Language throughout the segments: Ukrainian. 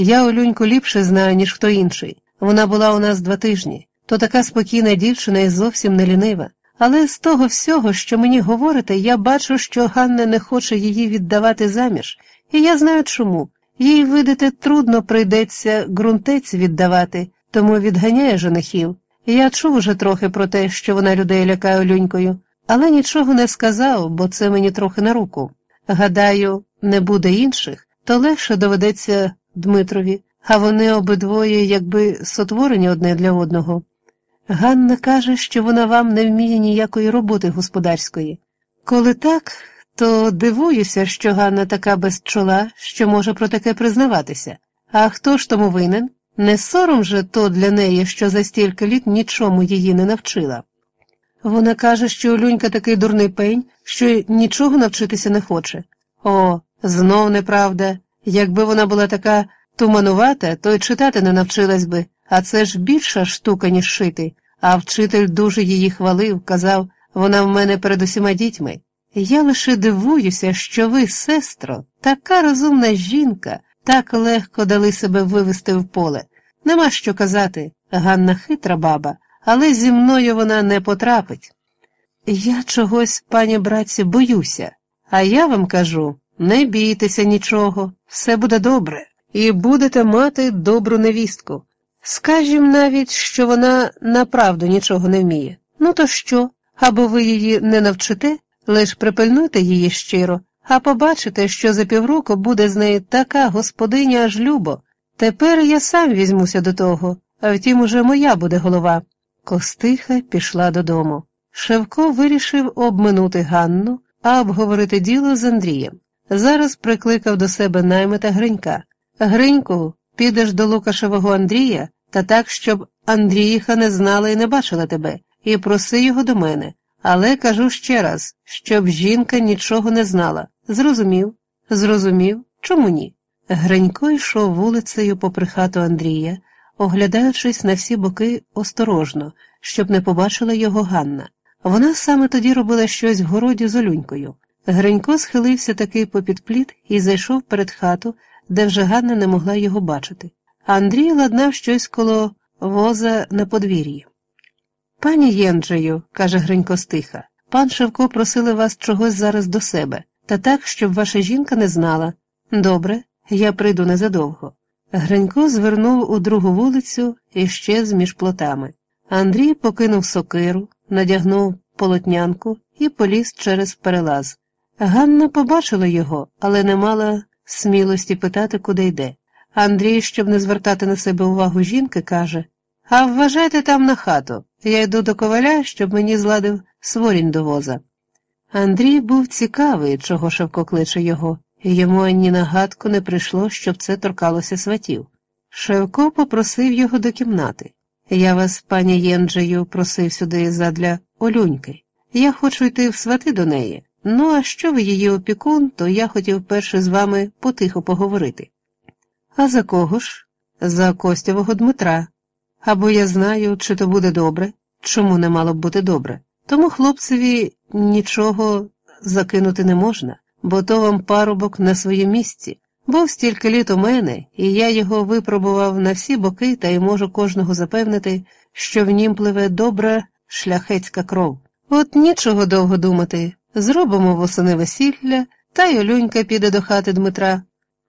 Я Олюньку ліпше знаю, ніж хто інший. Вона була у нас два тижні, то така спокійна дівчина і зовсім не лінива. Але з того всього, що мені говорите, я бачу, що Ганна не хоче її віддавати заміж, і я знаю чому. Їй, видите, трудно прийдеться ґрунтець віддавати, тому відганяє женихів. Я чув уже трохи про те, що вона людей лякає Олюнькою, але нічого не сказав, бо це мені трохи на руку. Гадаю, не буде інших, то легше доведеться Дмитрові, а вони обидвоє, якби сотворені одне для одного. Ганна каже, що вона вам не вміє ніякої роботи господарської. Коли так, то дивуюся, що Ганна така без чола, що може про таке признаватися. А хто ж тому винен? Не сором же то для неї, що за стільки літ нічому її не навчила. Вона каже, що Люнька такий дурний пень, що нічого навчитися не хоче. О, знов неправда. Якби вона була така туманувата, то й читати не навчилась би, а це ж більша штука, ніж шити. А вчитель дуже її хвалив, казав, вона в мене перед усіма дітьми. Я лише дивуюся, що ви, сестро, така розумна жінка, так легко дали себе вивести в поле. Нема що казати, Ганна хитра баба, але зі мною вона не потрапить. Я чогось, пані братці, боюся, а я вам кажу не бійтеся нічого, все буде добре, і будете мати добру невістку. Скажім навіть, що вона направду нічого не вміє. Ну то що? Або ви її не навчите, лиш припильнуйте її щиро, а побачите, що за півроку буде з неї така господиня аж любо. Тепер я сам візьмуся до того, а втім, уже моя буде голова. Костиха пішла додому. Шевко вирішив обминути Ганну, а обговорити діло з Андрієм. Зараз прикликав до себе наймита Гринька. Гриньку, підеш до Лукашевого Андрія, та так, щоб Андріїха не знала і не бачила тебе, і проси його до мене. Але кажу ще раз, щоб жінка нічого не знала. Зрозумів? Зрозумів? Чому ні? Гринько йшов вулицею попри хату Андрія, оглядаючись на всі боки осторожно, щоб не побачила його Ганна. Вона саме тоді робила щось в городі з Олюнькою. Гринько схилився таки попід плід і зайшов перед хату, де вже Ганна не могла його бачити. Андрій ладнав щось коло воза на подвір'ї. Пані Єнджею, каже Гринько стиха, пан Шевко просили вас чогось зараз до себе, та так, щоб ваша жінка не знала. Добре, я прийду незадовго. Гринько звернув у другу вулицю і щез між плотами. Андрій покинув сокиру, надягнув полотнянку і поліз через перелаз. Ганна побачила його, але не мала смілості питати, куди йде. Андрій, щоб не звертати на себе увагу жінки, каже А вважайте там на хату. Я йду до коваля, щоб мені зладив сворінь до воза. Андрій був цікавий, чого Шевко кличе його, і йому ані на гадку не прийшло, щоб це торкалося сватів. Шевко попросив його до кімнати. Я вас, пані Єнджею, просив сюди задля Олюньки. Я хочу йти в свати до неї. Ну, а що ви її опікун, то я хотів перше з вами потихо поговорити. А за кого ж? За Костєвого Дмитра. Або я знаю, чи то буде добре, чому не мало б бути добре. Тому хлопцеві нічого закинути не можна, бо то вам парубок на своєму місці. Був стільки літ у мене, і я його випробував на всі боки та й можу кожного запевнити, що в нім пливе добра шляхетська кров. От нічого довго думати. Зробимо восени весілля, та й Олюнька піде до хати Дмитра.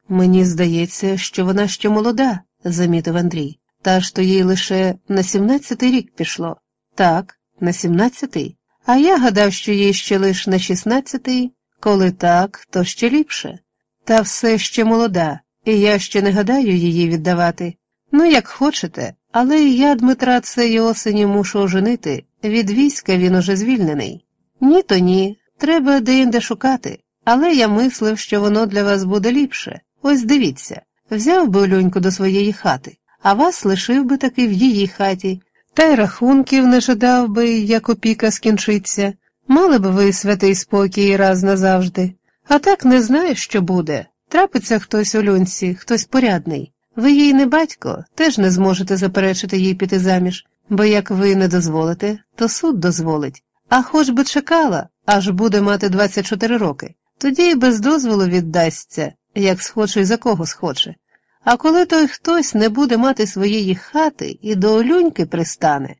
Мені здається, що вона ще молода, замітив Андрій, та ж то їй лише на сімнадцятий рік пішло. Так, на сімнадцятий. А я гадав, що їй ще лише на шістнадцятий, коли так, то ще ліпше. Та все ще молода, і я ще не гадаю її віддавати. Ну, як хочете, але я Дмитра цієї осені мушу оженити. Від війська він уже звільнений. Ні, то ні. Треба деінде шукати, але я мислив, що воно для вас буде ліпше. Ось дивіться, взяв би Олюньку до своєї хати, а вас лишив би таки в її хаті, та й рахунків не жадав би, як опіка скінчиться. Мали б ви святий спокій раз назавжди. А так не знаю, що буде. Трапиться хтось Олюнці, хтось порядний. Ви їй не батько, теж не зможете заперечити їй піти заміж, бо як ви не дозволите, то суд дозволить. А хоч би чекала, аж буде мати 24 роки, тоді й без дозволу віддасться, як схоче і за кого схоче. А коли той хтось не буде мати своєї хати і до олюньки пристане,